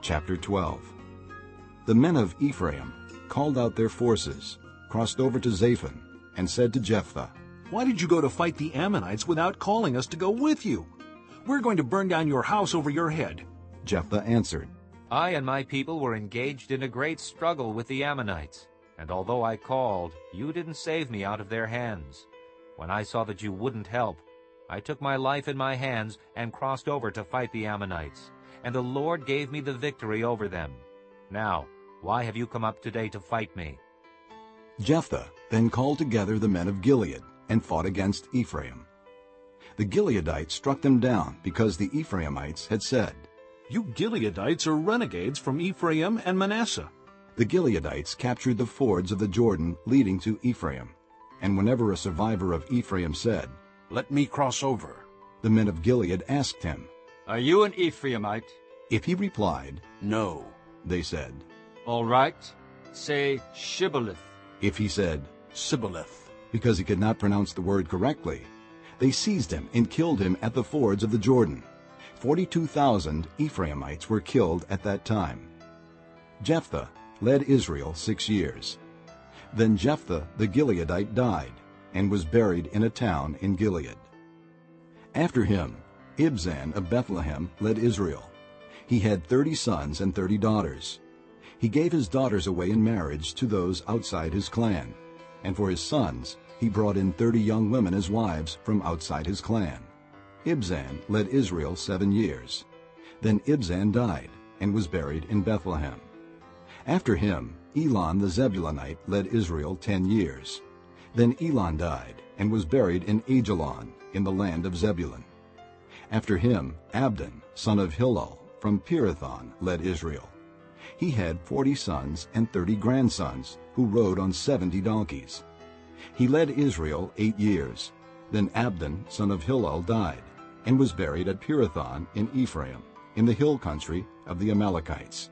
Chapter 12 The men of Ephraim called out their forces, crossed over to Zaphon, and said to Jephthah, Why did you go to fight the Ammonites without calling us to go with you? We're going to burn down your house over your head. Jephthah answered, I and my people were engaged in a great struggle with the Ammonites, and although I called, you didn't save me out of their hands. When I saw that you wouldn't help, I took my life in my hands and crossed over to fight the Ammonites, and the Lord gave me the victory over them. Now, why have you come up today to fight me? Jephthah then called together the men of Gilead and fought against Ephraim. The Gileadites struck them down because the Ephraimites had said, You Gileadites are renegades from Ephraim and Manasseh. The Gileadites captured the fords of the Jordan leading to Ephraim, and whenever a survivor of Ephraim said, Let me cross over, the men of Gilead asked him. Are you an Ephraimite? If he replied, No. they said. All right. Say Shibboleth. If he said, Sibboleth. because he could not pronounce the word correctly, they seized him and killed him at the fords of the Jordan. Forty-two thousand Ephraimites were killed at that time. Jephthah led Israel six years. Then Jephthah the Gileadite died and was buried in a town in Gilead. After him, Ibzan of Bethlehem led Israel. He had thirty sons and thirty daughters. He gave his daughters away in marriage to those outside his clan, and for his sons he brought in thirty young women as wives from outside his clan. Ibzan led Israel seven years. Then Ibzan died and was buried in Bethlehem. After him, Elon the Zebulunite led Israel ten years. Then Elon died and was buried in Aijalon in the land of Zebulun. After him, Abdon, son of Hillel, from Pirathon, led Israel. He had forty sons and thirty grandsons, who rode on seventy donkeys. He led Israel eight years. Then Abdon, son of Hillel, died, and was buried at Pirathon in Ephraim, in the hill country of the Amalekites.